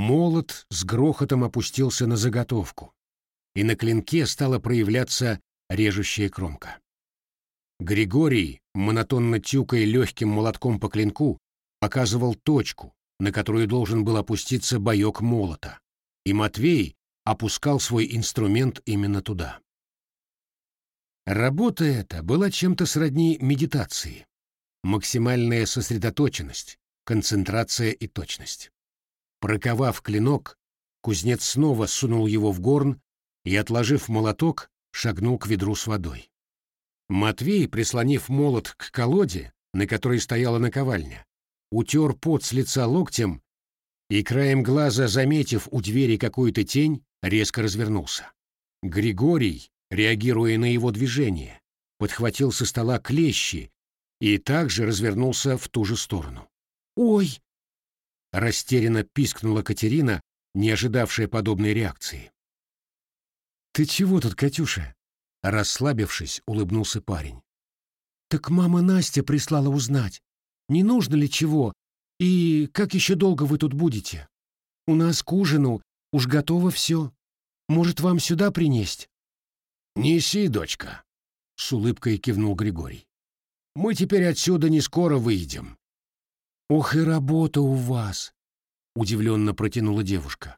Молот с грохотом опустился на заготовку, и на клинке стала проявляться режущая кромка. Григорий, монотонно тюкая легким молотком по клинку, показывал точку, на которую должен был опуститься боек молота, и Матвей опускал свой инструмент именно туда. Работа эта была чем-то сродни медитации. Максимальная сосредоточенность, концентрация и точность. Проковав клинок, кузнец снова сунул его в горн и, отложив молоток, шагнул к ведру с водой. Матвей, прислонив молот к колоде, на которой стояла наковальня, утер пот с лица локтем и, краем глаза заметив у двери какую-то тень, резко развернулся. Григорий, реагируя на его движение, подхватил со стола клещи и также развернулся в ту же сторону. «Ой!» — растерянно пискнула Катерина, не ожидавшая подобной реакции. «Ты чего тут, Катюша?» Расслабившись, улыбнулся парень. «Так мама Настя прислала узнать, не нужно ли чего и как еще долго вы тут будете? У нас к ужину уж готово все. Может, вам сюда принесть?» «Неси, дочка», — с улыбкой кивнул Григорий. «Мы теперь отсюда не скоро выйдем». «Ох и работа у вас!» — удивленно протянула девушка.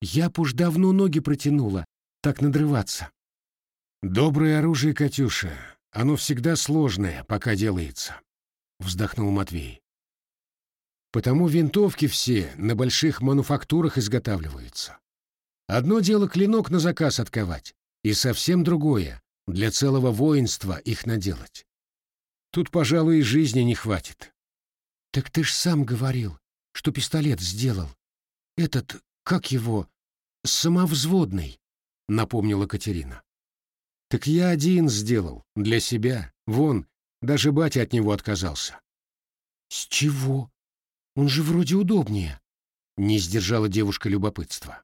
«Я б уж давно ноги протянула, так надрываться». «Доброе оружие, Катюша, оно всегда сложное, пока делается», — вздохнул Матвей. «Потому винтовки все на больших мануфактурах изготавливаются. Одно дело клинок на заказ отковать, и совсем другое — для целого воинства их наделать. Тут, пожалуй, и жизни не хватит». «Так ты ж сам говорил, что пистолет сделал. Этот, как его, самовзводный», — напомнила Катерина. Так я один сделал, для себя. Вон, даже батя от него отказался. С чего? Он же вроде удобнее. Не сдержала девушка любопытства.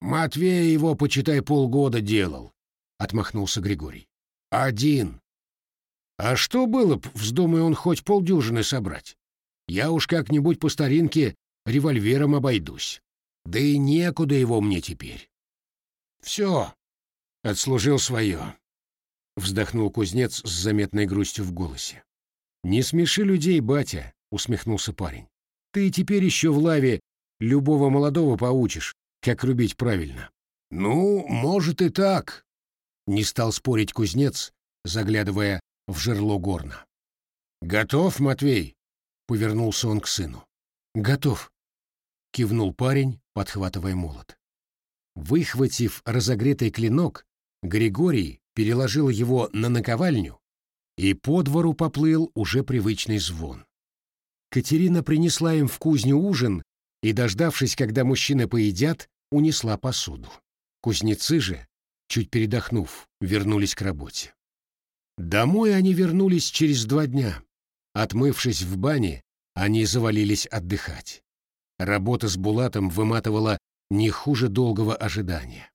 Матвей его, почитай, полгода делал, отмахнулся Григорий. Один. А что было б, вздумай он хоть полдюжины собрать? Я уж как-нибудь по старинке револьвером обойдусь. Да и некуда его мне теперь. Все, Отслужил свое. Вздохнул кузнец с заметной грустью в голосе. «Не смеши людей, батя», — усмехнулся парень. «Ты теперь еще в лаве любого молодого поучишь, как рубить правильно». «Ну, может и так», — не стал спорить кузнец, заглядывая в жерло горна. «Готов, Матвей?» — повернулся он к сыну. «Готов», — кивнул парень, подхватывая молот. Выхватив разогретый клинок, Григорий переложил его на наковальню, и по двору поплыл уже привычный звон. Катерина принесла им в кузню ужин и, дождавшись, когда мужчины поедят, унесла посуду. Кузнецы же, чуть передохнув, вернулись к работе. Домой они вернулись через два дня. Отмывшись в бане, они завалились отдыхать. Работа с Булатом выматывала не хуже долгого ожидания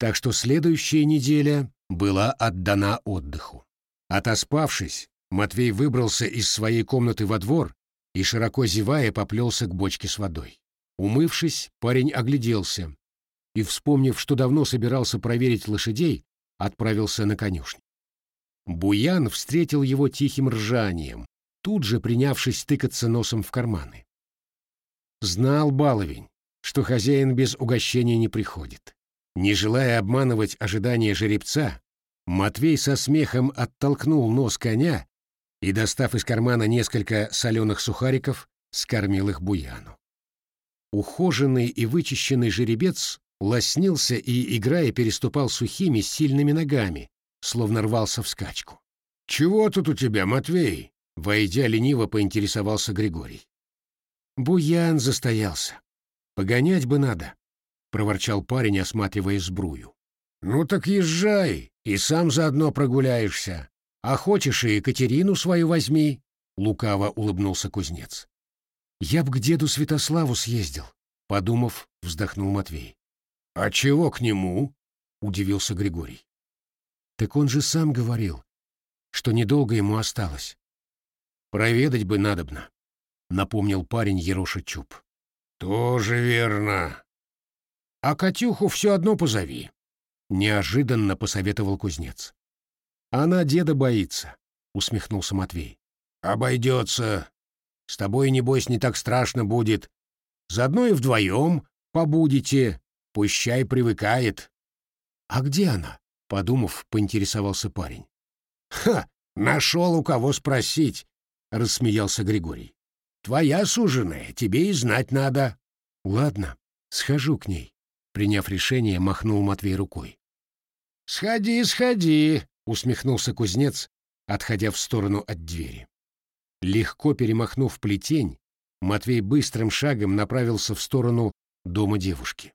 так что следующая неделя была отдана отдыху. Отоспавшись, Матвей выбрался из своей комнаты во двор и, широко зевая, поплелся к бочке с водой. Умывшись, парень огляделся и, вспомнив, что давно собирался проверить лошадей, отправился на конюшню. Буян встретил его тихим ржанием, тут же принявшись тыкаться носом в карманы. Знал баловень, что хозяин без угощения не приходит. Не желая обманывать ожидания жеребца, Матвей со смехом оттолкнул нос коня и, достав из кармана несколько соленых сухариков, скормил их буяну. Ухоженный и вычищенный жеребец лоснился и, играя, переступал сухими, сильными ногами, словно рвался в скачку. «Чего тут у тебя, Матвей?» — войдя лениво поинтересовался Григорий. «Буян застоялся. Погонять бы надо», — проворчал парень, осматривая сбрую. «Ну так езжай, и сам заодно прогуляешься. А хочешь и Екатерину свою возьми», — лукаво улыбнулся кузнец. «Я б к деду Святославу съездил», — подумав, вздохнул Матвей. «А чего к нему?» — удивился Григорий. «Так он же сам говорил, что недолго ему осталось. Проведать бы надобно», — напомнил парень Ероша Чуб. Тоже верно. А Катюху все одно позови. Неожиданно посоветовал кузнец. Она деда боится, усмехнулся Матвей. Обойдется. С тобой, небось, не так страшно будет. Заодно и вдвоем побудете. Пущай привыкает. А где она? Подумав, поинтересовался парень. Ха! Нашел у кого спросить, рассмеялся Григорий. Твоя суженая, тебе и знать надо. Ладно, схожу к ней. Приняв решение, махнул Матвей рукой. «Сходи, сходи!» — усмехнулся кузнец, отходя в сторону от двери. Легко перемахнув плетень, Матвей быстрым шагом направился в сторону дома девушки.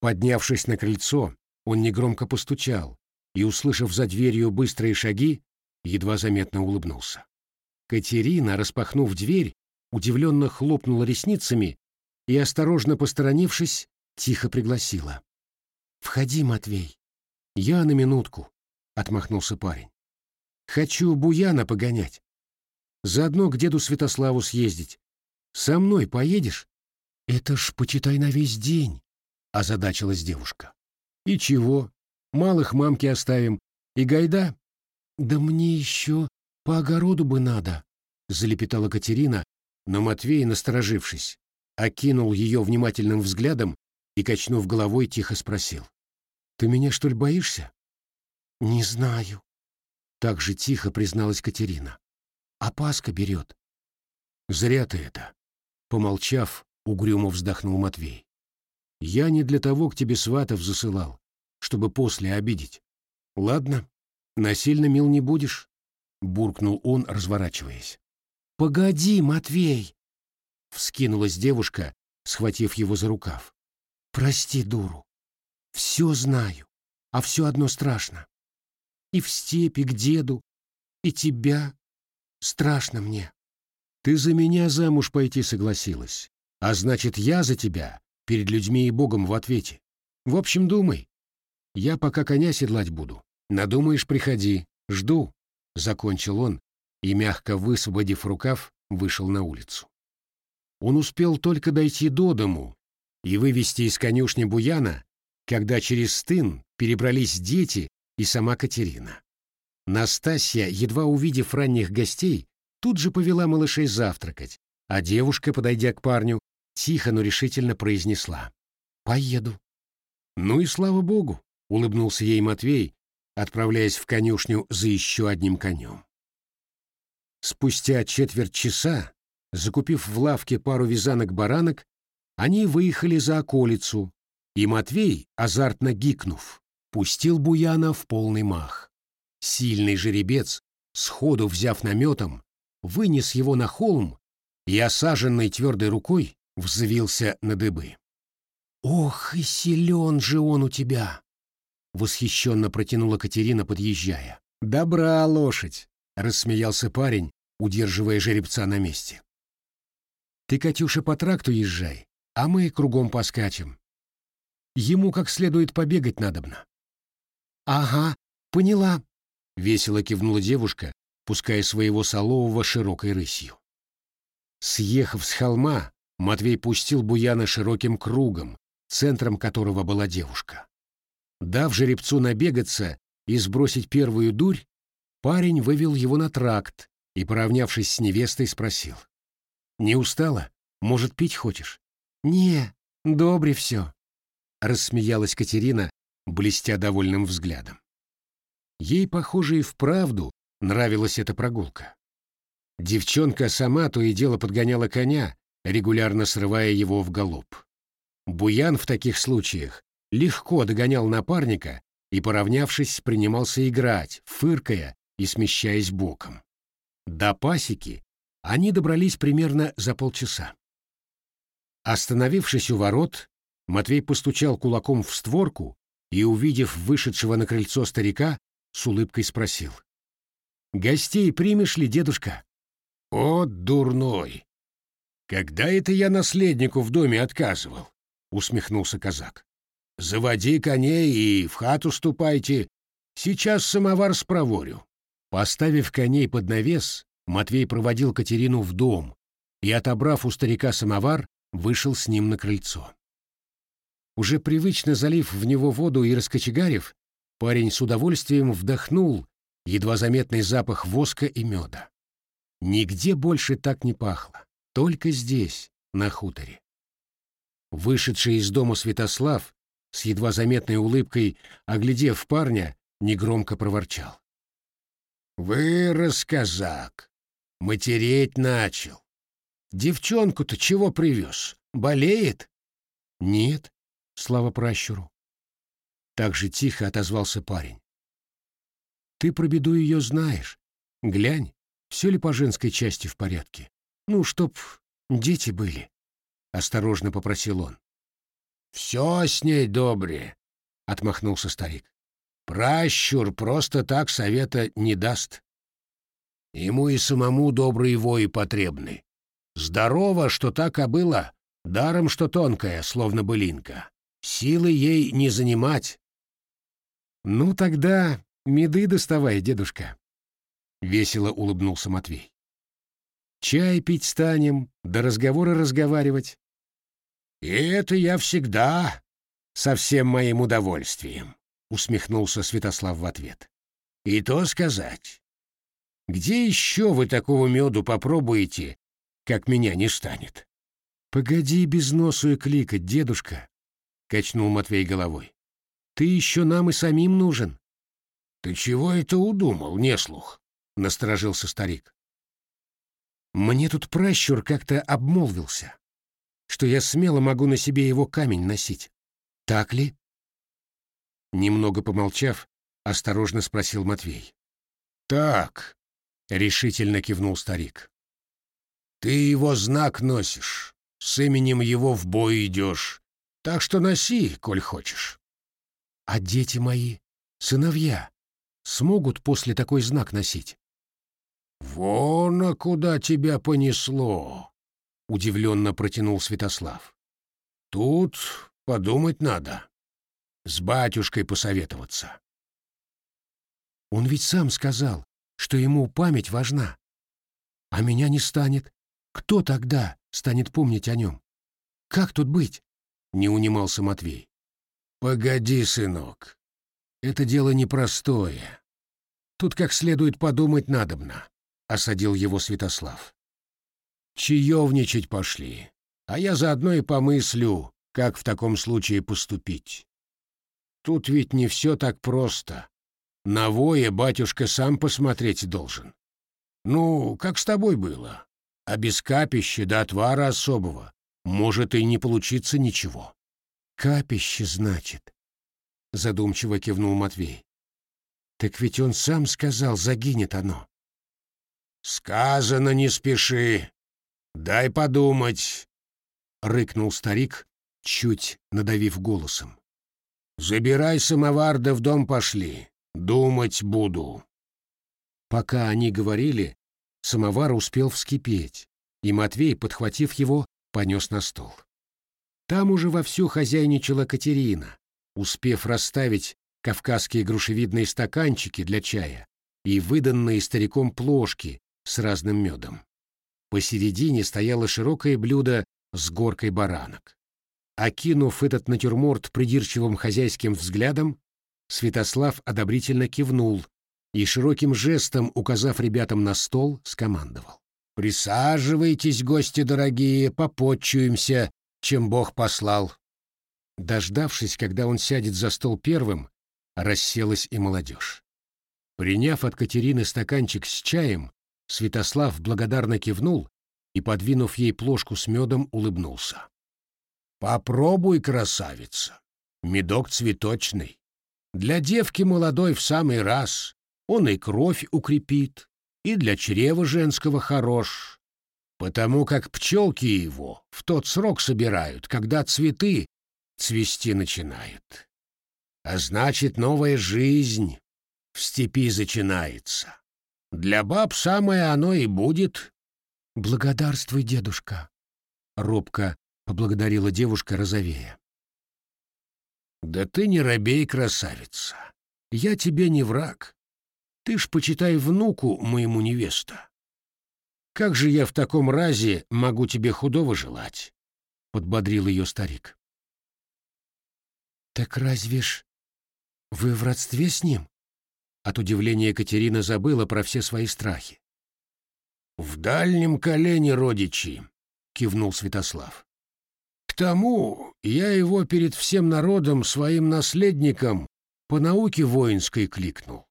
Поднявшись на крыльцо, он негромко постучал и, услышав за дверью быстрые шаги, едва заметно улыбнулся. Катерина, распахнув дверь, удивленно хлопнула ресницами и, осторожно посторонившись, тихо пригласила. «Входи, Матвей». «Я на минутку», — отмахнулся парень. «Хочу Буяна погонять. Заодно к деду Святославу съездить. Со мной поедешь?» «Это ж, почитай, на весь день», — озадачилась девушка. «И чего? Малых мамки оставим. И гайда?» «Да мне еще по огороду бы надо», — залепетала Катерина, но Матвей, насторожившись, окинул ее внимательным взглядом и, качнув головой, тихо спросил. «Ты меня, что ли, боишься?» «Не знаю», — так же тихо призналась Катерина. «Опаска берет». «Зря ты это», — помолчав, угрюмо вздохнул Матвей. «Я не для того к тебе сватов засылал, чтобы после обидеть. Ладно, насильно мил не будешь», — буркнул он, разворачиваясь. «Погоди, Матвей!» — вскинулась девушка, схватив его за рукав. «Прости, дуру. Все знаю, а все одно страшно. И в степи к деду, и тебя. Страшно мне. Ты за меня замуж пойти согласилась, а значит, я за тебя перед людьми и Богом в ответе. В общем, думай. Я пока коня седлать буду. Надумаешь, приходи. Жду», — закончил он, и, мягко высвободив рукав, вышел на улицу. Он успел только дойти до дому и вывести из конюшни Буяна, когда через стын перебрались дети и сама Катерина. Настасья, едва увидев ранних гостей, тут же повела малышей завтракать, а девушка, подойдя к парню, тихо, но решительно произнесла «Поеду». «Ну и слава богу», — улыбнулся ей Матвей, отправляясь в конюшню за еще одним конем. Спустя четверть часа, закупив в лавке пару вязанок баранок, они выехали за околицу, и Матвей, азартно гикнув, пустил Буяна в полный мах. Сильный жеребец, сходу взяв наметом, вынес его на холм и, осаженной твердой рукой, взвился на дыбы. «Ох, и силен же он у тебя!» — восхищенно протянула Катерина, подъезжая. «Добра лошадь!» — рассмеялся парень, удерживая жеребца на месте. «Ты, Катюша, по тракту езжай, а мы кругом поскачем. Ему как следует побегать надобно». «Ага, поняла», — весело кивнула девушка, пуская своего солового широкой рысью. Съехав с холма, Матвей пустил Буяна широким кругом, центром которого была девушка. Дав жеребцу набегаться и сбросить первую дурь, парень вывел его на тракт, и, поравнявшись с невестой, спросил. «Не устала? Может, пить хочешь?» «Не, добре все», — рассмеялась Катерина, блестя довольным взглядом. Ей, похоже, и вправду нравилась эта прогулка. Девчонка сама то и дело подгоняла коня, регулярно срывая его в галоп. Буян в таких случаях легко догонял напарника и, поравнявшись, принимался играть, фыркая и смещаясь боком. До пасеки они добрались примерно за полчаса. Остановившись у ворот, Матвей постучал кулаком в створку и, увидев вышедшего на крыльцо старика, с улыбкой спросил. «Гостей примешь ли, дедушка?» «О, дурной! Когда это я наследнику в доме отказывал?» — усмехнулся казак. «Заводи коней и в хату ступайте. Сейчас самовар спроворю». Поставив коней под навес, Матвей проводил Катерину в дом и, отобрав у старика самовар, вышел с ним на крыльцо. Уже привычно залив в него воду и раскочегарив, парень с удовольствием вдохнул едва заметный запах воска и меда. Нигде больше так не пахло, только здесь, на хуторе. Вышедший из дома Святослав, с едва заметной улыбкой, оглядев парня, негромко проворчал. «Вырос казак, матереть начал. Девчонку-то чего привез? Болеет?» «Нет, слава пращуру». Так же тихо отозвался парень. «Ты про беду ее знаешь. Глянь, все ли по женской части в порядке? Ну, чтоб дети были», — осторожно попросил он. «Все с ней добре», — отмахнулся старик. «Пращур просто так совета не даст. Ему и самому добрые вои потребны. Здорово, что так и было, даром, что тонкая, словно былинка. Силы ей не занимать». «Ну тогда меды доставай, дедушка», — весело улыбнулся Матвей. «Чай пить станем, до разговора разговаривать». «И это я всегда со всем моим удовольствием», — усмехнулся Святослав в ответ. «И то сказать. Где еще вы такого меду попробуете, как меня не станет?» «Погоди без носу и кликать, дедушка», — качнул Матвей головой. «Ты еще нам и самим нужен». «Ты чего это удумал, неслух?» — насторожился старик. «Мне тут пращур как-то обмолвился, что я смело могу на себе его камень носить. Так ли?» Немного помолчав, осторожно спросил Матвей. «Так», — решительно кивнул старик. «Ты его знак носишь, с именем его в бой идешь, так что носи, коль хочешь». «А дети мои, сыновья, смогут после такой знак носить?» «Вон, а куда тебя понесло!» — удивленно протянул Святослав. «Тут подумать надо. С батюшкой посоветоваться». «Он ведь сам сказал, что ему память важна. А меня не станет. Кто тогда станет помнить о нем? Как тут быть?» — не унимался Матвей. «Погоди, сынок. Это дело непростое. Тут как следует подумать надобно», — осадил его Святослав. Чаевничать пошли, а я заодно и помыслю, как в таком случае поступить. Тут ведь не все так просто. На вое батюшка сам посмотреть должен. Ну, как с тобой было. А без капища до отвара особого может и не получиться ничего. Капище, значит, задумчиво кивнул Матвей. Так ведь он сам сказал, загинет оно. Сказано, не спеши, «Дай подумать», — рыкнул старик, чуть надавив голосом. «Забирай самовар, да в дом пошли. Думать буду». Пока они говорили, самовар успел вскипеть, и Матвей, подхватив его, понес на стол. Там уже вовсю хозяйничала Катерина, успев расставить кавказские грушевидные стаканчики для чая и выданные стариком плошки с разным медом. Посередине стояло широкое блюдо с горкой баранок. Окинув этот натюрморт придирчивым хозяйским взглядом, Святослав одобрительно кивнул и широким жестом, указав ребятам на стол, скомандовал. «Присаживайтесь, гости дорогие, попотчуемся, чем Бог послал». Дождавшись, когда он сядет за стол первым, расселась и молодежь. Приняв от Катерины стаканчик с чаем, Святослав благодарно кивнул и, подвинув ей плошку с медом, улыбнулся. «Попробуй, красавица. Медок цветочный. Для девки молодой в самый раз. Он и кровь укрепит, и для чрева женского хорош. Потому как пчелки его в тот срок собирают, когда цветы цвести начинают. А значит, новая жизнь в степи начинается. Для баб самое оно и будет. Благодарствуй, дедушка. Робко поблагодарила девушка розовея. Да ты не робей, красавица. Я тебе не враг. Ты ж почитай внуку моему невеста. Как же я в таком разе могу тебе худого желать? подбодрил ее старик. «Так разве ж вы в родстве с ним?» От удивления Катерина забыла про все свои страхи. «В дальнем колене родичи», — кивнул Святослав. «К тому я его перед всем народом своим наследником по науке воинской кликнул.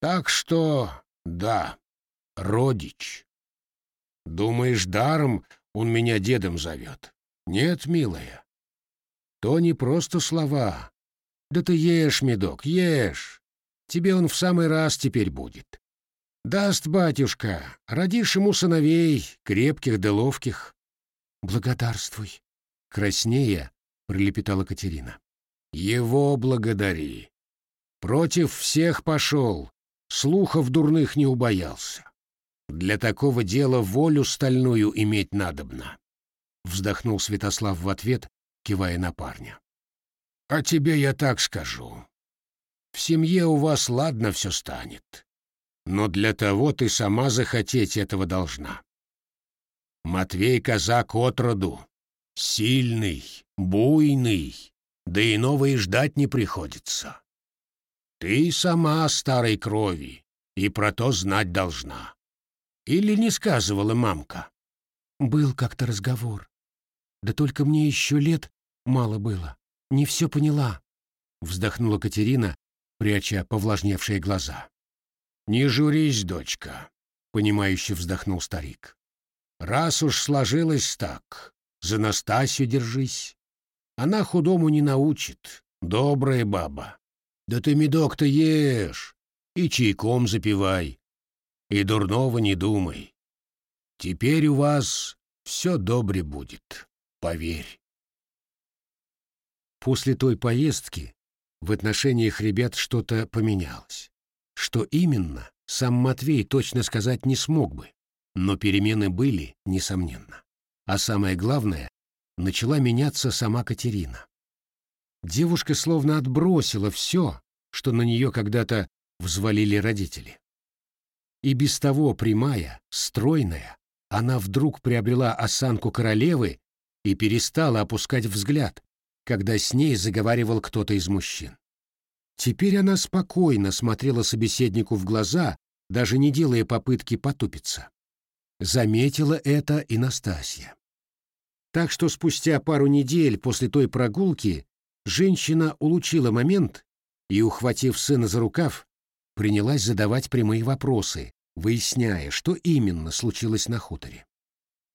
Так что, да, родич. Думаешь, даром он меня дедом зовет? Нет, милая. То не просто слова. Да ты ешь, медок, ешь. Тебе он в самый раз теперь будет. Даст батюшка, родишь ему сыновей, крепких да ловких. Благодарствуй. Краснея, пролепетала Катерина. Его благодари. Против всех пошел, слухов дурных не убоялся. Для такого дела волю стальную иметь надобно. Вздохнул Святослав в ответ, кивая на парня. А тебе я так скажу. В семье у вас ладно все станет. Но для того ты сама захотеть этого должна. Матвей казак отроду. Сильный, буйный, да иного и ждать не приходится. Ты сама старой крови, и про то знать должна. Или не сказывала мамка? Был как-то разговор. Да только мне еще лет мало было. Не все поняла. Вздохнула Катерина, пряча повлажневшие глаза. «Не журись, дочка», — понимающе вздохнул старик. «Раз уж сложилось так, за Настасью держись. Она худому не научит, добрая баба. Да ты медок-то ешь и чайком запивай, и дурного не думай. Теперь у вас все добре будет, поверь. После той поездки в отношениях ребят что-то поменялось. Что именно, сам Матвей точно сказать не смог бы, но перемены были, несомненно. А самое главное, начала меняться сама Катерина. Девушка словно отбросила все, что на нее когда-то взвалили родители. И без того прямая, стройная, она вдруг приобрела осанку королевы и перестала опускать взгляд, когда с ней заговаривал кто-то из мужчин. Теперь она спокойно смотрела собеседнику в глаза, даже не делая попытки потупиться. Заметила это и Настасья. Так что спустя пару недель после той прогулки женщина улучила момент и, ухватив сына за рукав, принялась задавать прямые вопросы, выясняя, что именно случилось на хуторе.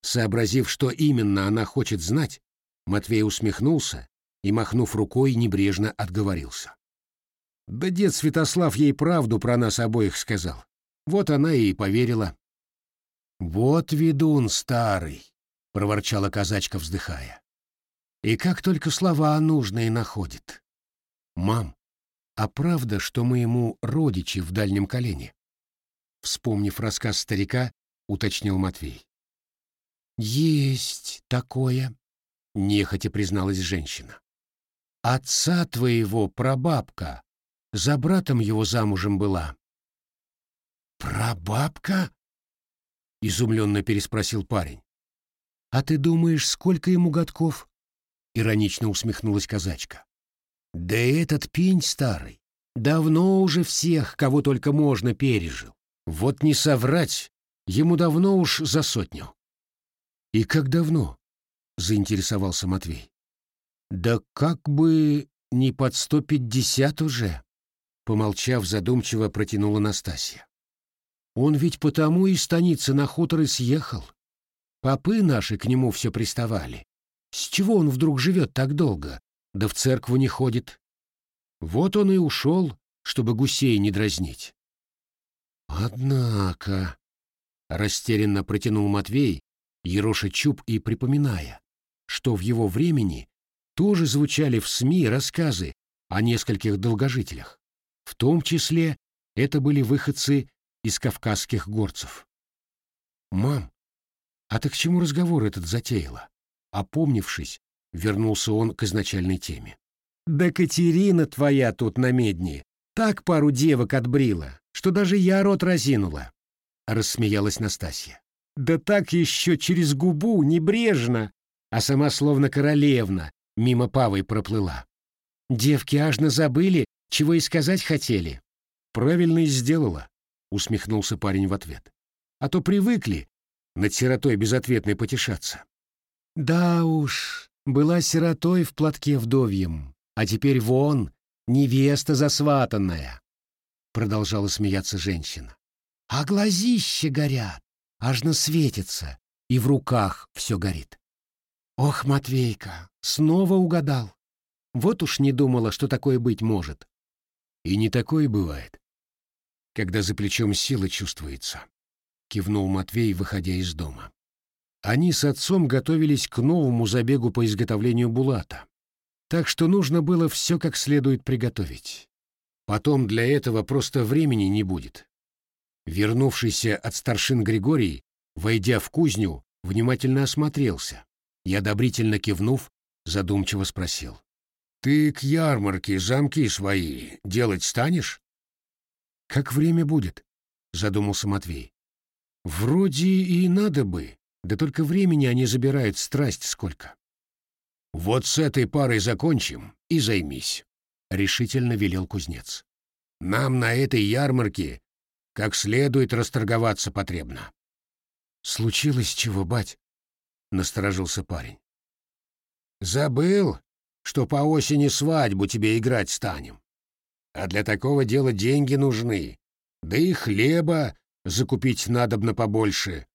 Сообразив, что именно она хочет знать, Матвей усмехнулся и, махнув рукой, небрежно отговорился. Да дед Святослав ей правду про нас обоих сказал. Вот она и поверила. «Вот ведун старый», — проворчала казачка, вздыхая. «И как только слова нужные находит. Мам, а правда, что мы ему родичи в дальнем колене?» Вспомнив рассказ старика, уточнил Матвей. «Есть такое», — нехотя призналась женщина. «Отца твоего прабабка за братом его замужем была». «Прабабка?» — изумленно переспросил парень. «А ты думаешь, сколько ему годков?» — иронично усмехнулась казачка. «Да этот пень старый. Давно уже всех, кого только можно, пережил. Вот не соврать, ему давно уж за сотню». «И как давно?» — заинтересовался Матвей. «Да как бы не под сто пятьдесят уже», — помолчав задумчиво протянула Настасья. «Он ведь потому и станицы на хутор и съехал. Попы наши к нему все приставали. С чего он вдруг живет так долго, да в церкву не ходит? Вот он и ушел, чтобы гусей не дразнить». «Однако...» — растерянно протянул Матвей, ероша чуб и припоминая, что в его времени тоже звучали в СМИ рассказы о нескольких долгожителях. В том числе это были выходцы из кавказских горцев. «Мам, а ты к чему разговор этот затеяла?» Опомнившись, вернулся он к изначальной теме. «Да Катерина твоя тут на медне так пару девок отбрила, что даже я рот разинула», — рассмеялась Настасья. «Да так еще через губу, небрежно, а сама словно королевна мимо Павой проплыла. Девки аж забыли, чего и сказать хотели. Правильно и сделала, усмехнулся парень в ответ. А то привыкли над сиротой безответной потешаться. Да уж, была сиротой в платке вдовьем, а теперь вон, невеста засватанная. Продолжала смеяться женщина. А глазища горят, аж светится, и в руках все горит. Ох, Матвейка, снова угадал. Вот уж не думала, что такое быть может. И не такое бывает, когда за плечом сила чувствуется, кивнул Матвей, выходя из дома. Они с отцом готовились к новому забегу по изготовлению булата, так что нужно было все как следует приготовить. Потом для этого просто времени не будет. Вернувшийся от старшин Григорий, войдя в кузню, внимательно осмотрелся и, одобрительно кивнув, задумчиво спросил. «Ты к ярмарке замки свои делать станешь?» «Как время будет?» — задумался Матвей. «Вроде и надо бы, да только времени они забирают страсть сколько». «Вот с этой парой закончим и займись», — решительно велел кузнец. «Нам на этой ярмарке как следует расторговаться потребно». «Случилось чего, бать?» — насторожился парень. «Забыл, что по осени свадьбу тебе играть станем. А для такого дела деньги нужны, да и хлеба закупить надобно побольше.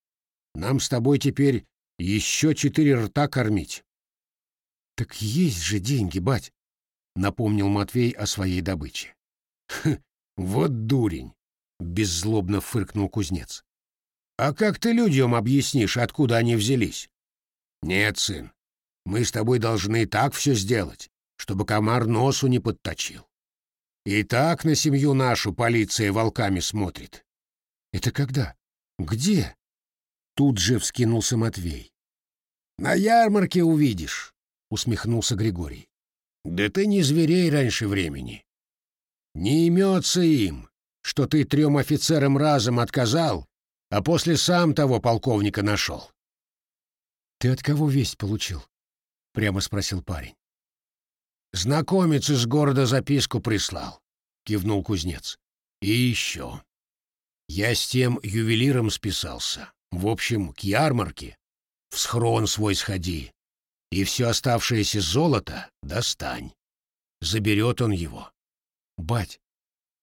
Нам с тобой теперь еще четыре рта кормить». «Так есть же деньги, бать!» — напомнил Матвей о своей добыче. «Хм, вот дурень!» — беззлобно фыркнул кузнец. «А как ты людям объяснишь, откуда они взялись?» «Нет, сын, мы с тобой должны так все сделать, чтобы комар носу не подточил. И так на семью нашу полиция волками смотрит». «Это когда? Где?» Тут же вскинулся Матвей. «На ярмарке увидишь», — усмехнулся Григорий. «Да ты не зверей раньше времени. Не имется им, что ты трем офицерам разом отказал, а после сам того полковника нашел. «Ты от кого весть получил?» — прямо спросил парень. «Знакомец из города записку прислал», — кивнул кузнец. «И еще. Я с тем ювелиром списался. В общем, к ярмарке. В схрон свой сходи. И все оставшееся золото достань. Заберет он его». «Бать,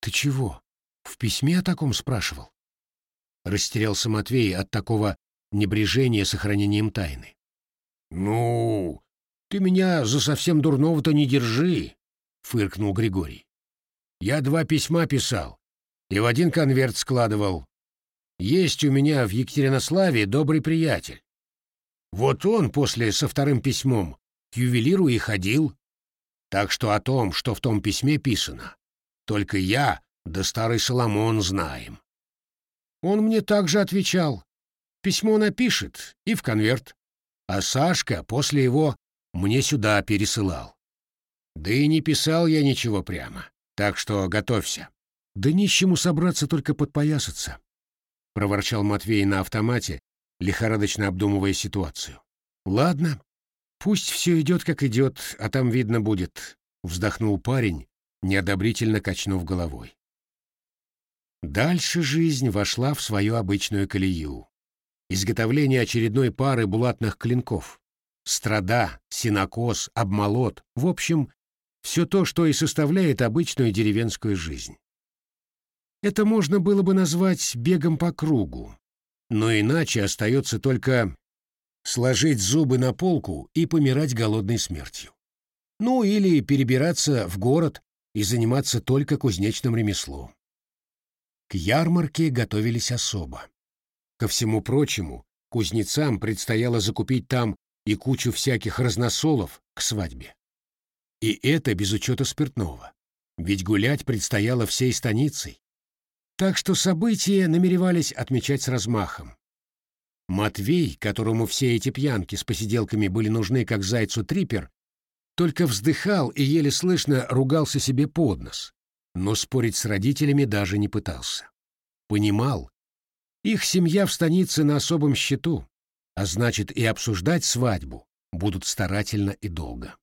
ты чего?» В письме о таком спрашивал? Растерялся Матвей от такого небрежения сохранением тайны. «Ну, ты меня за совсем дурного-то не держи», — фыркнул Григорий. «Я два письма писал и в один конверт складывал. Есть у меня в Екатеринославе добрый приятель. Вот он после со вторым письмом к ювелиру и ходил. Так что о том, что в том письме писано, только я да старый Соломон знаем. Он мне также отвечал. Письмо напишет и в конверт. А Сашка после его мне сюда пересылал. Да и не писал я ничего прямо, так что готовься. Да нищему собраться только подпоясаться, — проворчал Матвей на автомате, лихорадочно обдумывая ситуацию. Ладно, пусть все идет как идет, а там видно будет, — вздохнул парень, неодобрительно качнув головой. Дальше жизнь вошла в свою обычную колею. Изготовление очередной пары булатных клинков. Страда, синокос, обмолот. В общем, все то, что и составляет обычную деревенскую жизнь. Это можно было бы назвать бегом по кругу. Но иначе остается только сложить зубы на полку и помирать голодной смертью. Ну или перебираться в город и заниматься только кузнечным ремеслом. К ярмарке готовились особо. Ко всему прочему, кузнецам предстояло закупить там и кучу всяких разносолов к свадьбе. И это без учета спиртного, ведь гулять предстояло всей станицей. Так что события намеревались отмечать с размахом. Матвей, которому все эти пьянки с посиделками были нужны как зайцу трипер, только вздыхал и еле слышно ругался себе под нос но спорить с родителями даже не пытался. Понимал, их семья в станице на особом счету, а значит и обсуждать свадьбу будут старательно и долго.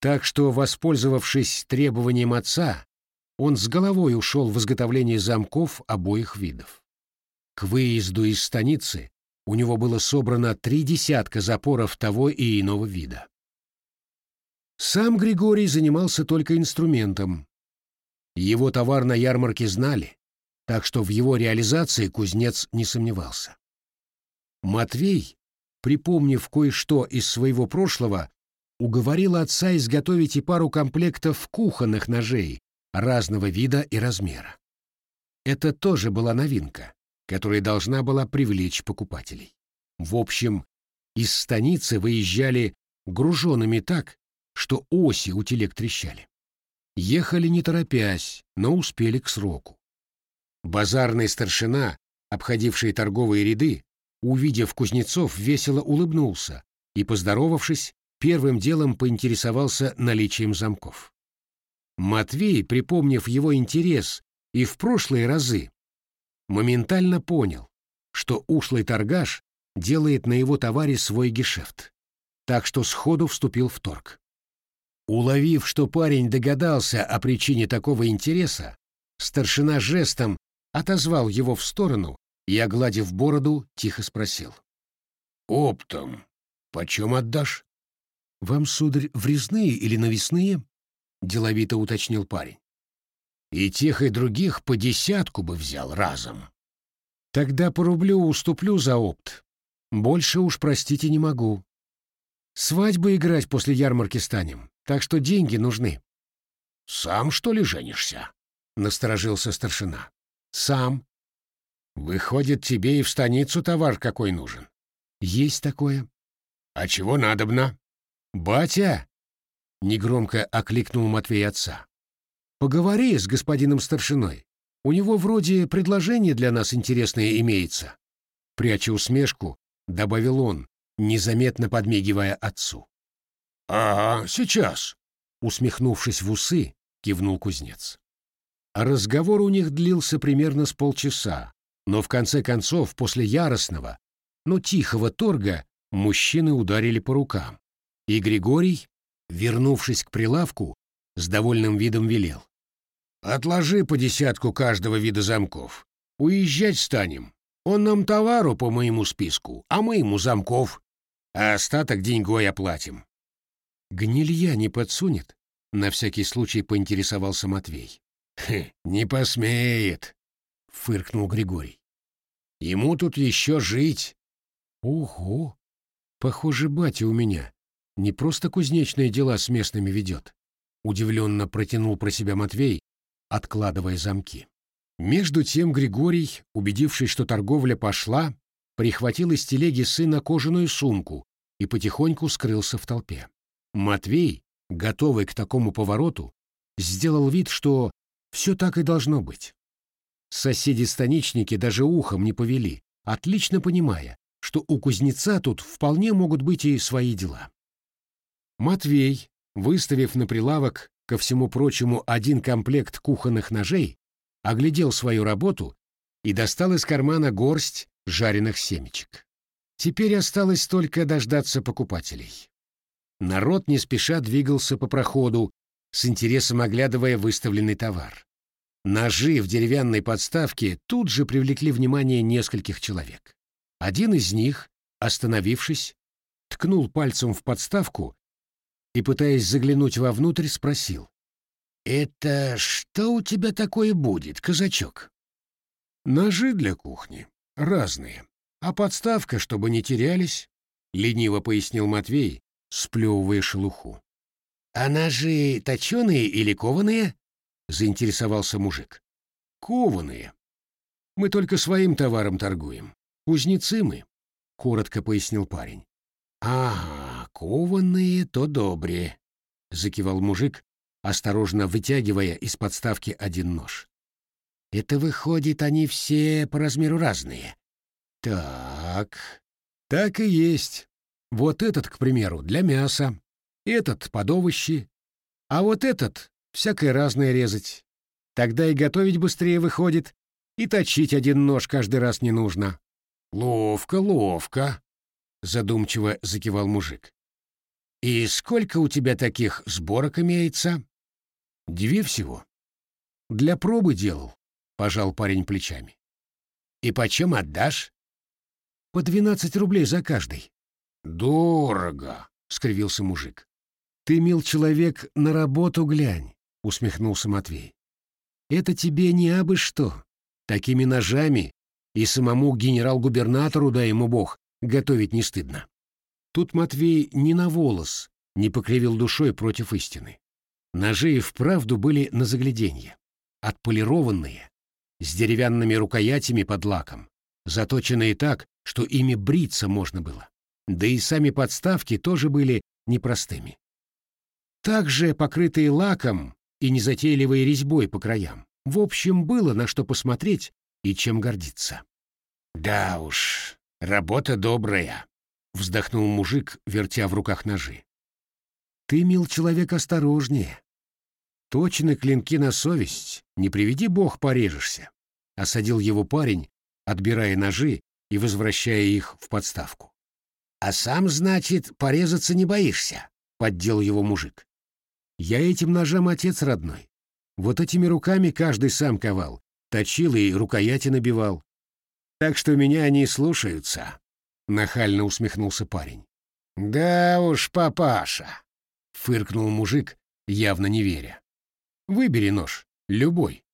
Так что, воспользовавшись требованием отца, он с головой ушел в изготовление замков обоих видов. К выезду из станицы у него было собрано три десятка запоров того и иного вида. Сам Григорий занимался только инструментом. Его товар на ярмарке знали, так что в его реализации кузнец не сомневался. Матвей, припомнив кое-что из своего прошлого, уговорил отца изготовить и пару комплектов кухонных ножей разного вида и размера. Это тоже была новинка, которая должна была привлечь покупателей. В общем, из станицы выезжали груженными так, что оси у телег трещали. Ехали не торопясь, но успели к сроку. Базарный старшина, обходивший торговые ряды, увидев кузнецов, весело улыбнулся и, поздоровавшись, первым делом поинтересовался наличием замков. Матвей, припомнив его интерес и в прошлые разы, моментально понял, что ушлый торгаш делает на его товаре свой гешефт, так что сходу вступил в торг. Уловив, что парень догадался о причине такого интереса, старшина жестом отозвал его в сторону и, огладив бороду, тихо спросил. «Оптом. Почем отдашь?» «Вам, сударь, врезные или навесные?» — деловито уточнил парень. «И тех, и других по десятку бы взял разом». «Тогда по рублю уступлю за опт. Больше уж, простите, не могу. Свадьбы играть после ярмарки станем, так что деньги нужны». «Сам, что ли, женишься?» — насторожился старшина. «Сам». «Выходит, тебе и в станицу товар какой нужен?» «Есть такое». «А чего надобно?» «Батя!» — негромко окликнул Матвей отца. «Поговори с господином старшиной. У него вроде предложение для нас интересное имеется». Пряча усмешку, добавил он, незаметно подмигивая отцу. «Ага, сейчас», — усмехнувшись в усы, кивнул кузнец. А разговор у них длился примерно с полчаса, но в конце концов, после яростного, но тихого торга, мужчины ударили по рукам. И Григорий, вернувшись к прилавку, с довольным видом велел. «Отложи по десятку каждого вида замков. Уезжать станем. Он нам товару по моему списку, а мы ему замков. А остаток деньгой оплатим». «Гнилья не подсунет?» — на всякий случай поинтересовался Матвей. «Хе, не посмеет», — фыркнул Григорий. «Ему тут еще жить». «Ого! Похоже, батя у меня не просто кузнечные дела с местными ведет. Удивленно протянул про себя Матвей, откладывая замки. Между тем Григорий, убедившись, что торговля пошла, прихватил из телеги сына кожаную сумку и потихоньку скрылся в толпе. Матвей, готовый к такому повороту, сделал вид, что все так и должно быть. Соседи-станичники даже ухом не повели, отлично понимая, что у кузнеца тут вполне могут быть и свои дела. Матвей, выставив на прилавок, ко всему прочему, один комплект кухонных ножей, оглядел свою работу и достал из кармана горсть жареных семечек. Теперь осталось только дождаться покупателей. Народ не спеша двигался по проходу, с интересом оглядывая выставленный товар. Ножи в деревянной подставке тут же привлекли внимание нескольких человек. Один из них, остановившись, ткнул пальцем в подставку и, пытаясь заглянуть вовнутрь, спросил. «Это что у тебя такое будет, казачок?» «Ножи для кухни. Разные. А подставка, чтобы не терялись», — лениво пояснил Матвей, сплевывая шелуху. «А ножи точеные или кованые?» — заинтересовался мужик. «Кованые. Мы только своим товаром торгуем. Кузнецы мы», — коротко пояснил парень. «Ага, кованные то добре», — закивал мужик, осторожно вытягивая из подставки один нож. «Это выходит, они все по размеру разные». «Так, так и есть. Вот этот, к примеру, для мяса, этот под овощи, а вот этот всякое разное резать. Тогда и готовить быстрее выходит, и точить один нож каждый раз не нужно». «Ловко, ловко», — задумчиво закивал мужик. «И сколько у тебя таких сборок имеется?» «Две всего». «Для пробы делал», — пожал парень плечами. «И почем отдашь?» «По двенадцать рублей за каждый». «Дорого», — скривился мужик. «Ты, мил человек, на работу глянь», — усмехнулся Матвей. «Это тебе не абы что. Такими ножами и самому генерал-губернатору, дай ему бог, готовить не стыдно». Тут Матвей ни на волос не покривил душой против истины. Ножи и вправду были на загляденье. Отполированные, с деревянными рукоятями под лаком, заточенные так, что ими бриться можно было. Да и сами подставки тоже были непростыми. Также покрытые лаком и незатейливой резьбой по краям. В общем, было на что посмотреть и чем гордиться. «Да уж, работа добрая», — вздохнул мужик, вертя в руках ножи. «Ты, мил человек, осторожнее. Точно клинки на совесть, не приведи бог, порежешься», — осадил его парень, отбирая ножи и возвращая их в подставку. «А сам, значит, порезаться не боишься?» — поддел его мужик. Я этим ножам отец родной. Вот этими руками каждый сам ковал, точил и рукояти набивал. Так что меня они слушаются. Нахально усмехнулся парень. Да уж, папаша, фыркнул мужик, явно не веря. Выбери нож, любой.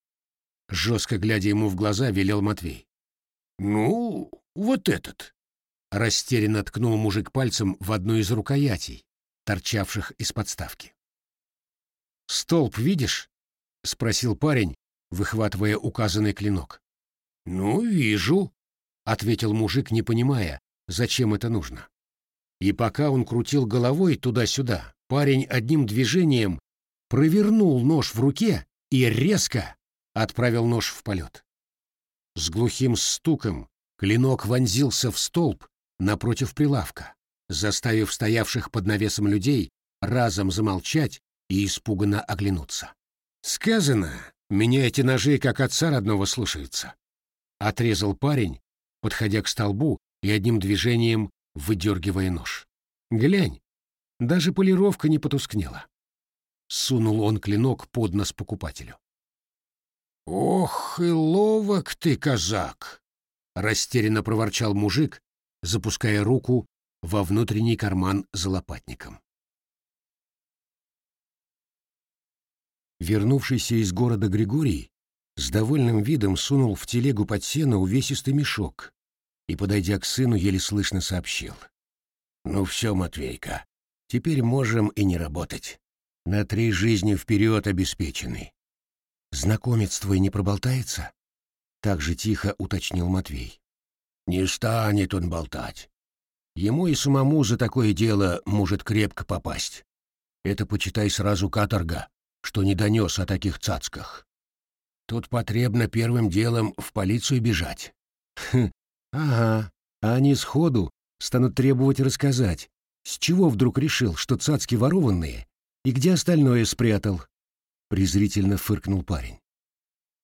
Жестко глядя ему в глаза, велел Матвей. Ну, вот этот. Растерянно ткнул мужик пальцем в одну из рукоятей, торчавших из подставки. «Столб видишь?» — спросил парень, выхватывая указанный клинок. «Ну, вижу», — ответил мужик, не понимая, зачем это нужно. И пока он крутил головой туда-сюда, парень одним движением провернул нож в руке и резко отправил нож в полет. С глухим стуком клинок вонзился в столб напротив прилавка, заставив стоявших под навесом людей разом замолчать и испуганно оглянуться. «Сказано, меня эти ножи как отца родного слушаются», — отрезал парень, подходя к столбу и одним движением выдергивая нож. «Глянь, даже полировка не потускнела». Сунул он клинок под нос покупателю. «Ох и ловок ты, казак!» — растерянно проворчал мужик, запуская руку во внутренний карман за лопатником. Вернувшийся из города Григорий с довольным видом сунул в телегу под сено увесистый мешок и, подойдя к сыну, еле слышно сообщил. «Ну все, Матвейка, теперь можем и не работать. На три жизни вперед обеспечены». «Знакомец твой не проболтается?» Так же тихо уточнил Матвей. «Не станет он болтать. Ему и самому за такое дело может крепко попасть. Это, почитай, сразу каторга что не донес о таких цацках. Тут потребно первым делом в полицию бежать. Хм, ага, а они сходу станут требовать рассказать, с чего вдруг решил, что цацки ворованные, и где остальное спрятал. Презрительно фыркнул парень.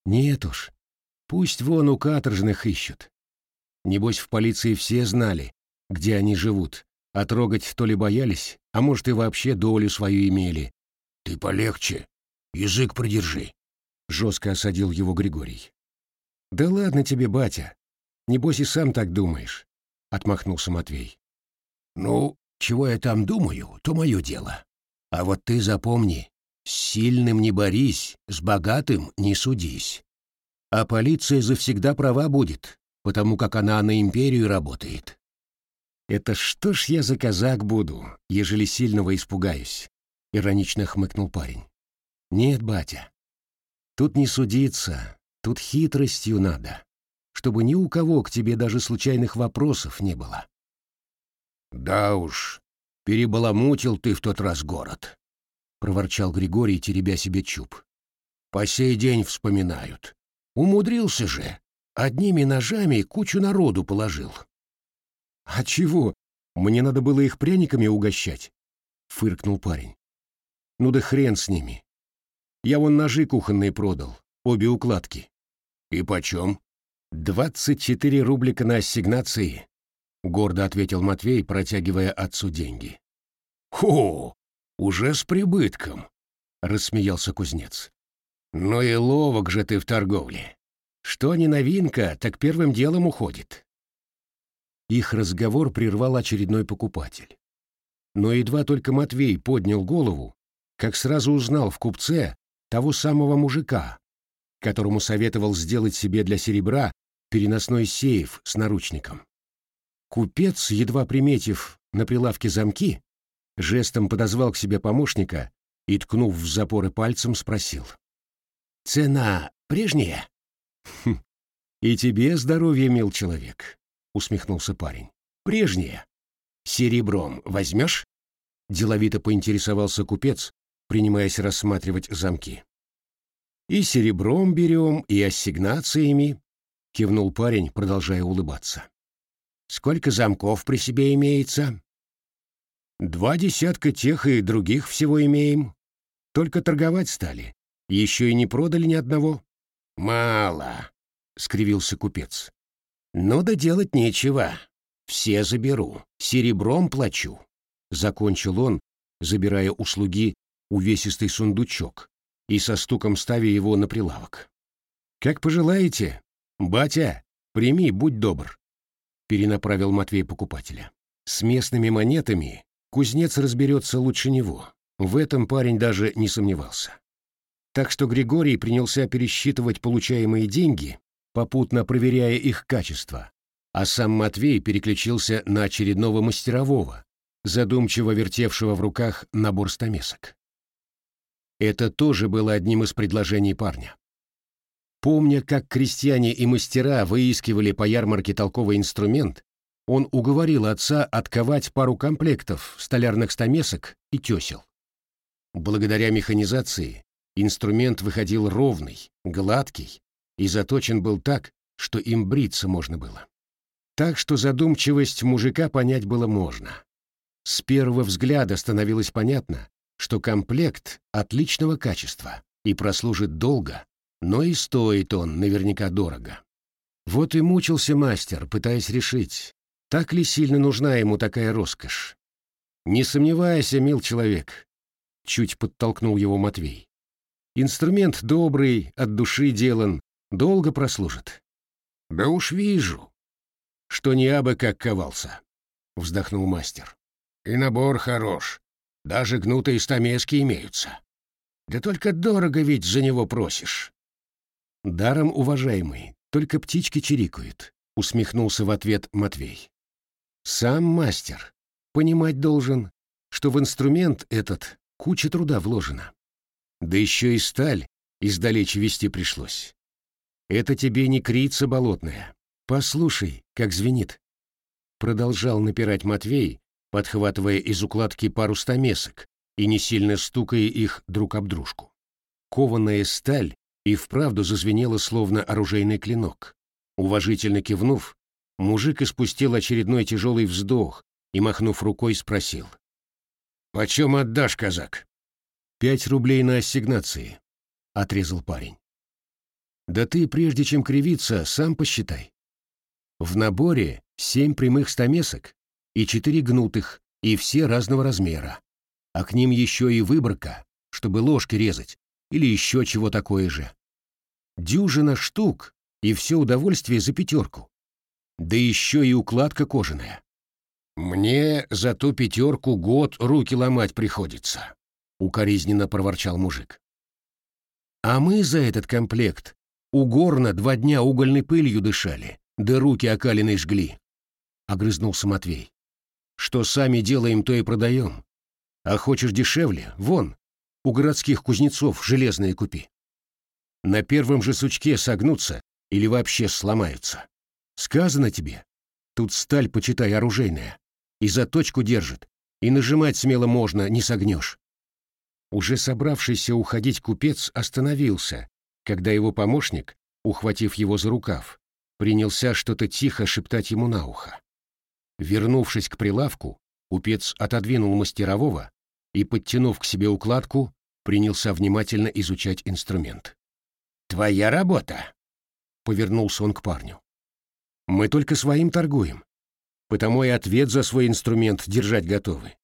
Нет уж, пусть вон у каторжных ищут. Небось, в полиции все знали, где они живут, а трогать то ли боялись, а может и вообще долю свою имели. Ты полегче, Язык придержи. Жестко осадил его Григорий. Да ладно тебе, батя. Небось и сам так думаешь. Отмахнулся Матвей. Ну, чего я там думаю, то мое дело. А вот ты запомни, с сильным не борись, с богатым не судись. А полиция завсегда права будет, потому как она на империю работает. «Это что ж я за казак буду, ежели сильного испугаюсь?» — иронично хмыкнул парень. Нет, батя, тут не судиться, тут хитростью надо, чтобы ни у кого к тебе даже случайных вопросов не было. Да уж, перебаламутил ты в тот раз город, проворчал Григорий, теребя себе чуб. По сей день вспоминают. Умудрился же, одними ножами кучу народу положил. А чего? Мне надо было их пряниками угощать, фыркнул парень. Ну да хрен с ними. Я вон ножи кухонные продал, обе укладки. И почем? Двадцать четыре рублика на ассигнации, гордо ответил Матвей, протягивая отцу деньги. Хо, уже с прибытком, рассмеялся кузнец. Ну и ловок же ты в торговле. Что не новинка, так первым делом уходит. Их разговор прервал очередной покупатель. Но едва только Матвей поднял голову, как сразу узнал в купце того самого мужика, которому советовал сделать себе для серебра переносной сейф с наручником. Купец, едва приметив на прилавке замки, жестом подозвал к себе помощника и, ткнув в запоры пальцем, спросил. «Цена прежняя?» «Хм, «И тебе здоровье, мил человек», — усмехнулся парень. «Прежняя. Серебром возьмешь?» Деловито поинтересовался купец, принимаясь рассматривать замки. «И серебром берем, и ассигнациями», — кивнул парень, продолжая улыбаться. «Сколько замков при себе имеется?» «Два десятка тех и других всего имеем. Только торговать стали. Еще и не продали ни одного». «Мало», — скривился купец. «Ну да делать нечего. Все заберу. Серебром плачу», — закончил он, забирая услуги увесистый сундучок и со стуком ставя его на прилавок. «Как пожелаете. Батя, прими, будь добр», — перенаправил Матвей покупателя. «С местными монетами кузнец разберется лучше него. В этом парень даже не сомневался. Так что Григорий принялся пересчитывать получаемые деньги, попутно проверяя их качество, а сам Матвей переключился на очередного мастерового, задумчиво вертевшего в руках набор стамесок. Это тоже было одним из предложений парня. Помня, как крестьяне и мастера выискивали по ярмарке толковый инструмент, он уговорил отца отковать пару комплектов столярных стамесок и тесел. Благодаря механизации инструмент выходил ровный, гладкий и заточен был так, что им бриться можно было. Так что задумчивость мужика понять было можно. С первого взгляда становилось понятно, что комплект отличного качества и прослужит долго, но и стоит он наверняка дорого. Вот и мучился мастер, пытаясь решить, так ли сильно нужна ему такая роскошь. «Не сомневайся, мил человек», — чуть подтолкнул его Матвей. «Инструмент добрый, от души делан, долго прослужит». «Да уж вижу, что не абы как ковался», — вздохнул мастер. «И набор хорош, даже гнутые стамески имеются. Да только дорого ведь за него просишь. Даром, уважаемый, только птички чирикают, усмехнулся в ответ Матвей. Сам мастер понимать должен, что в инструмент этот куча труда вложена. Да еще и сталь издалече вести пришлось. Это тебе не крица болотная. Послушай, как звенит. Продолжал напирать Матвей, подхватывая из укладки пару стамесок и не сильно стукая их друг об дружку. Кованая сталь и вправду зазвенела словно оружейный клинок. Уважительно кивнув, мужик испустил очередной тяжелый вздох и, махнув рукой, спросил. «Почем отдашь, казак?» «Пять рублей на ассигнации», — отрезал парень. «Да ты, прежде чем кривиться, сам посчитай. В наборе семь прямых стамесок и четыре гнутых, и все разного размера. А к ним еще и выборка, чтобы ложки резать, или еще чего такое же. Дюжина штук, и все удовольствие за пятерку. Да еще и укладка кожаная. «Мне за ту пятерку год руки ломать приходится», — укоризненно проворчал мужик. «А мы за этот комплект угорно два дня угольной пылью дышали, да руки окаленной жгли», — огрызнулся Матвей. Что сами делаем, то и продаем. А хочешь дешевле? Вон, у городских кузнецов железные купи. На первом же сучке согнутся или вообще сломаются. Сказано тебе, тут сталь, почитай, оружейная, и заточку держит, и нажимать смело можно, не согнешь. Уже собравшийся уходить купец остановился, когда его помощник, ухватив его за рукав, принялся что-то тихо шептать ему на ухо. Вернувшись к прилавку, купец отодвинул мастерового и, подтянув к себе укладку, принялся внимательно изучать инструмент. «Твоя работа!» — повернулся он к парню. «Мы только своим торгуем, потому и ответ за свой инструмент держать готовы.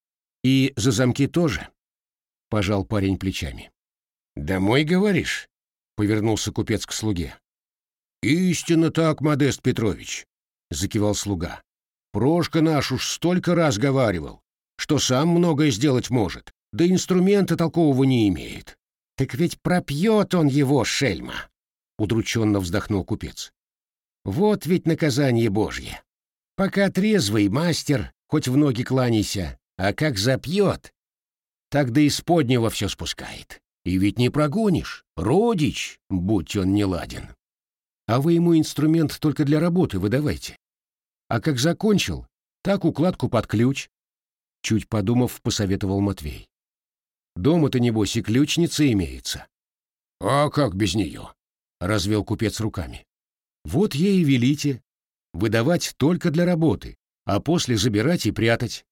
И за замки тоже?» — пожал парень плечами. «Домой, говоришь?» — повернулся купец к слуге. «Истинно так, Модест Петрович», — закивал слуга. «Прошка наш уж столько раз говаривал, что сам многое сделать может, да инструмента толкового не имеет». «Так ведь пропьет он его, шельма!» — удрученно вздохнул купец. «Вот ведь наказание Божье. Пока трезвый мастер, хоть в ноги кланяйся, а как запьет, так до исподнего все спускает. И ведь не прогонишь, родич, будь он неладен. А вы ему инструмент только для работы выдавайте. А как закончил, так укладку под ключ. Чуть подумав, посоветовал Матвей. Дома-то, небось, и ключница имеется. А как без нее? Развел купец руками. Вот ей и велите. Выдавать только для работы, а после забирать и прятать.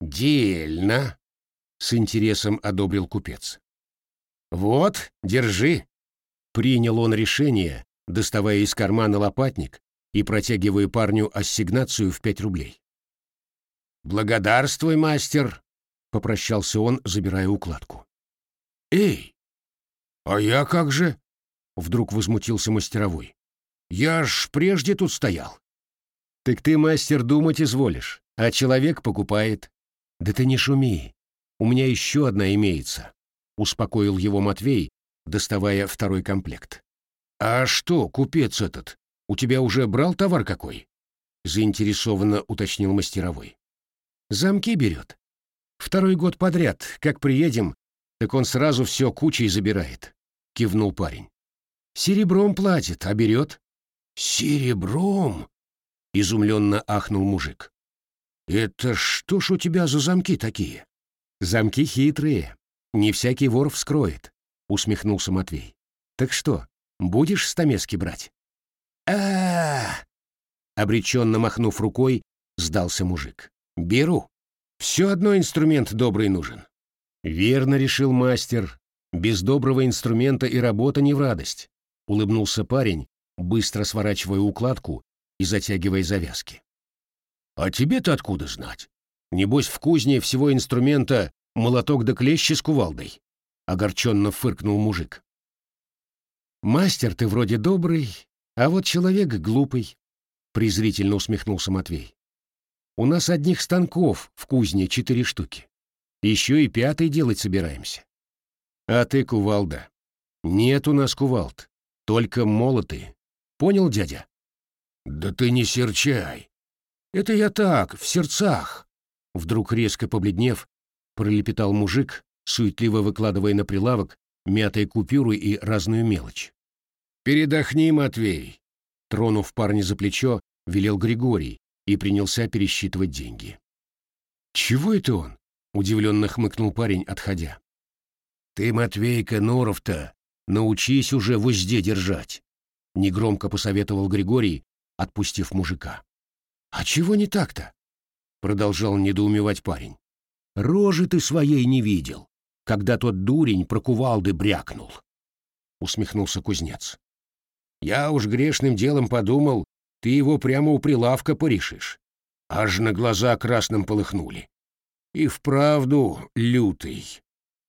Дельно, с интересом одобрил купец. Вот, держи. Принял он решение, доставая из кармана лопатник и протягивая парню ассигнацию в пять рублей. «Благодарствуй, мастер!» — попрощался он, забирая укладку. «Эй! А я как же?» — вдруг возмутился мастеровой. «Я ж прежде тут стоял». «Так ты, мастер, думать изволишь, а человек покупает». «Да ты не шуми, у меня еще одна имеется», — успокоил его Матвей, доставая второй комплект. «А что, купец этот, у тебя уже брал товар какой?» — заинтересованно уточнил мастеровой. «Замки берет. Второй год подряд, как приедем, так он сразу все кучей забирает», — кивнул парень. «Серебром платит, а берет». «Серебром?» — изумленно ахнул мужик. «Это что ж у тебя за замки такие?» «Замки хитрые, не всякий вор вскроет», — усмехнулся Матвей. «Так что, Будешь стамески брать? А Обреченно махнув рукой, сдался мужик. «Беру. Все одно инструмент добрый нужен». «Верно решил мастер. Без доброго инструмента и работа не в радость», — улыбнулся парень, быстро сворачивая укладку и затягивая завязки. «А тебе-то откуда знать? Небось, в кузне всего инструмента молоток да клещи с кувалдой», — огорченно фыркнул мужик. «Мастер ты вроде добрый, а вот человек глупый», — презрительно усмехнулся Матвей. «У нас одних станков в кузне четыре штуки. Еще и пятый делать собираемся. А ты кувалда. Нет у нас кувалд, только молоты. Понял, дядя?» «Да ты не серчай. Это я так, в сердцах». Вдруг резко побледнев, пролепетал мужик, суетливо выкладывая на прилавок мятые купюры и разную мелочь. «Передохни, Матвей!» Тронув парня за плечо, велел Григорий и принялся пересчитывать деньги. «Чего это он?» — удивленно хмыкнул парень, отходя. «Ты, Матвейка Норов-то, научись уже в узде держать!» — негромко посоветовал Григорий, отпустив мужика. «А чего не так-то?» — продолжал недоумевать парень. «Рожи ты своей не видел, когда тот дурень про кувалды брякнул. — усмехнулся кузнец. «Я уж грешным делом подумал, ты его прямо у прилавка порешишь. Аж на глаза красным полыхнули. И вправду лютый».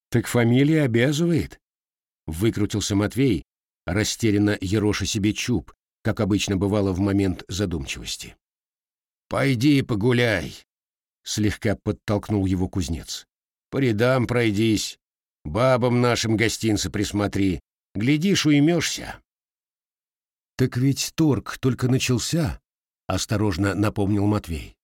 «Так фамилия обязывает?» — выкрутился Матвей, растерянно ероша себе чуб, как обычно бывало в момент задумчивости. «Пойди погуляй», — слегка подтолкнул его кузнец. «По рядам пройдись, бабам нашим гостинцы присмотри. Глядишь, уймешься». «Так ведь торг только начался», — осторожно напомнил Матвей.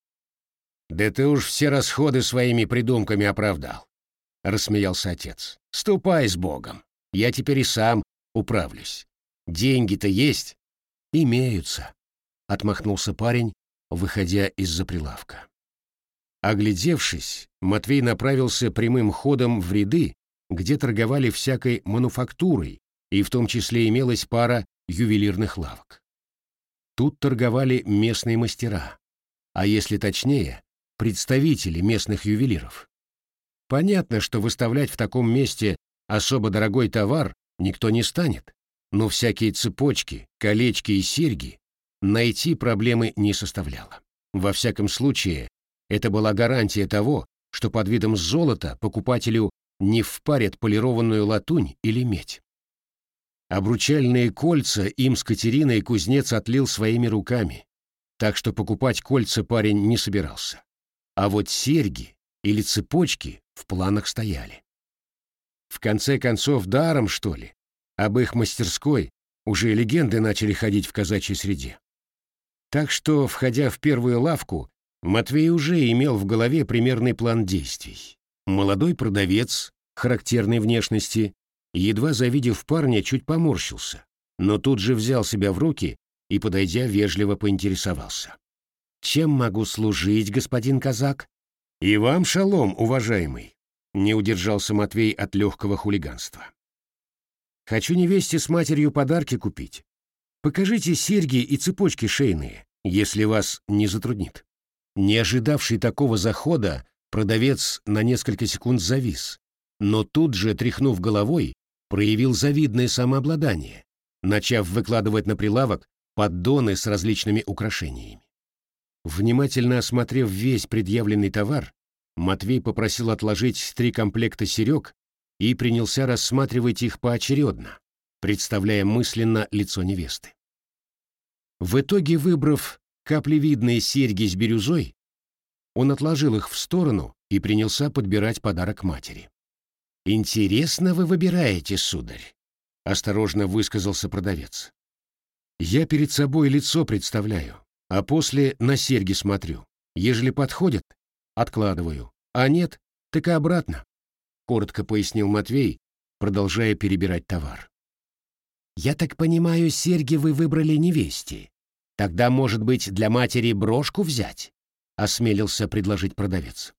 «Да ты уж все расходы своими придумками оправдал», — рассмеялся отец. «Ступай с Богом. Я теперь и сам управлюсь. Деньги-то есть?» «Имеются», — отмахнулся парень, выходя из-за прилавка. Оглядевшись, Матвей направился прямым ходом в ряды, где торговали всякой мануфактурой, и в том числе имелась пара ювелирных лавок. Тут торговали местные мастера, а если точнее, представители местных ювелиров. Понятно, что выставлять в таком месте особо дорогой товар никто не станет, но всякие цепочки, колечки и серьги найти проблемы не составляло. Во всяком случае, это была гарантия того, что под видом золота покупателю не впарят полированную латунь или медь. Обручальные кольца им с Катериной кузнец отлил своими руками, так что покупать кольца парень не собирался. А вот серьги или цепочки в планах стояли. В конце концов, даром, что ли? Об их мастерской уже легенды начали ходить в казачьей среде. Так что, входя в первую лавку, Матвей уже имел в голове примерный план действий. Молодой продавец, характерной внешности, едва завидев парня, чуть поморщился, но тут же взял себя в руки и, подойдя, вежливо поинтересовался. «Чем могу служить, господин казак?» «И вам шалом, уважаемый», — не удержался Матвей от легкого хулиганства. «Хочу невесте с матерью подарки купить. Покажите серьги и цепочки шейные, если вас не затруднит». Не ожидавший такого захода, продавец на несколько секунд завис, но тут же, тряхнув головой, проявил завидное самообладание, начав выкладывать на прилавок поддоны с различными украшениями. Внимательно осмотрев весь предъявленный товар, Матвей попросил отложить три комплекта серег и принялся рассматривать их поочередно, представляя мысленно лицо невесты. В итоге, выбрав каплевидные серьги с бирюзой, он отложил их в сторону и принялся подбирать подарок матери. «Интересно вы выбираете, сударь», — осторожно высказался продавец. «Я перед собой лицо представляю, а после на серьги смотрю. Ежели подходят, откладываю, а нет, так и обратно», — коротко пояснил Матвей, продолжая перебирать товар. «Я так понимаю, серьги вы выбрали невесте. Тогда, может быть, для матери брошку взять?» — осмелился предложить продавец.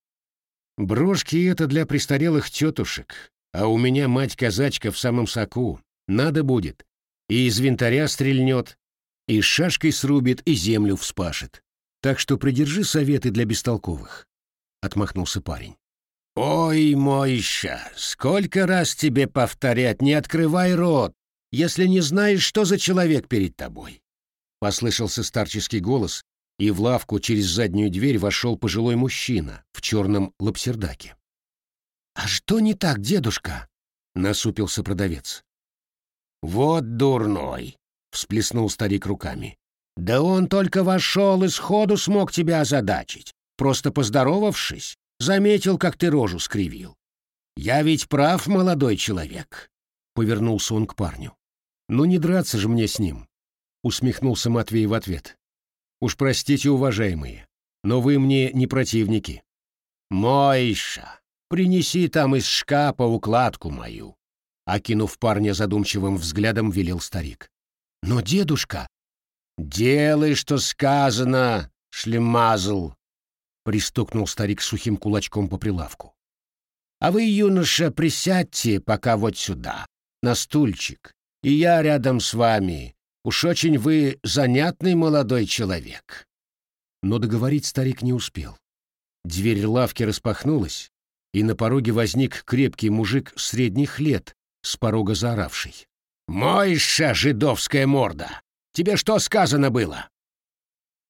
Брошки это для престарелых тетушек, а у меня мать-казачка в самом соку. Надо будет. И из винтаря стрельнет, и шашкой срубит, и землю вспашет. Так что придержи советы для бестолковых. Отмахнулся парень. «Ой, Мойша, сколько раз тебе повторять, не открывай рот, если не знаешь, что за человек перед тобой!» Послышался старческий голос, и в лавку через заднюю дверь вошел пожилой мужчина в черном лапсердаке. «А что не так, дедушка?» — насупился продавец. «Вот дурной!» — всплеснул старик руками. «Да он только вошел и сходу смог тебя озадачить. Просто поздоровавшись, заметил, как ты рожу скривил. Я ведь прав, молодой человек!» — повернулся он к парню. «Ну не драться же мне с ним!» — усмехнулся Матвей в ответ. Уж простите, уважаемые, но вы мне не противники. Мойша, принеси там из шкафа укладку мою. Окинув парня задумчивым взглядом, велел старик. Но, дедушка... Делай, что сказано, шлемазл, пристукнул старик сухим кулачком по прилавку. А вы, юноша, присядьте пока вот сюда, на стульчик, и я рядом с вами, Уж очень вы занятный молодой человек. Но договорить старик не успел. Дверь лавки распахнулась, и на пороге возник крепкий мужик средних лет, с порога заоравший. «Мойша, жидовская морда! Тебе что сказано было?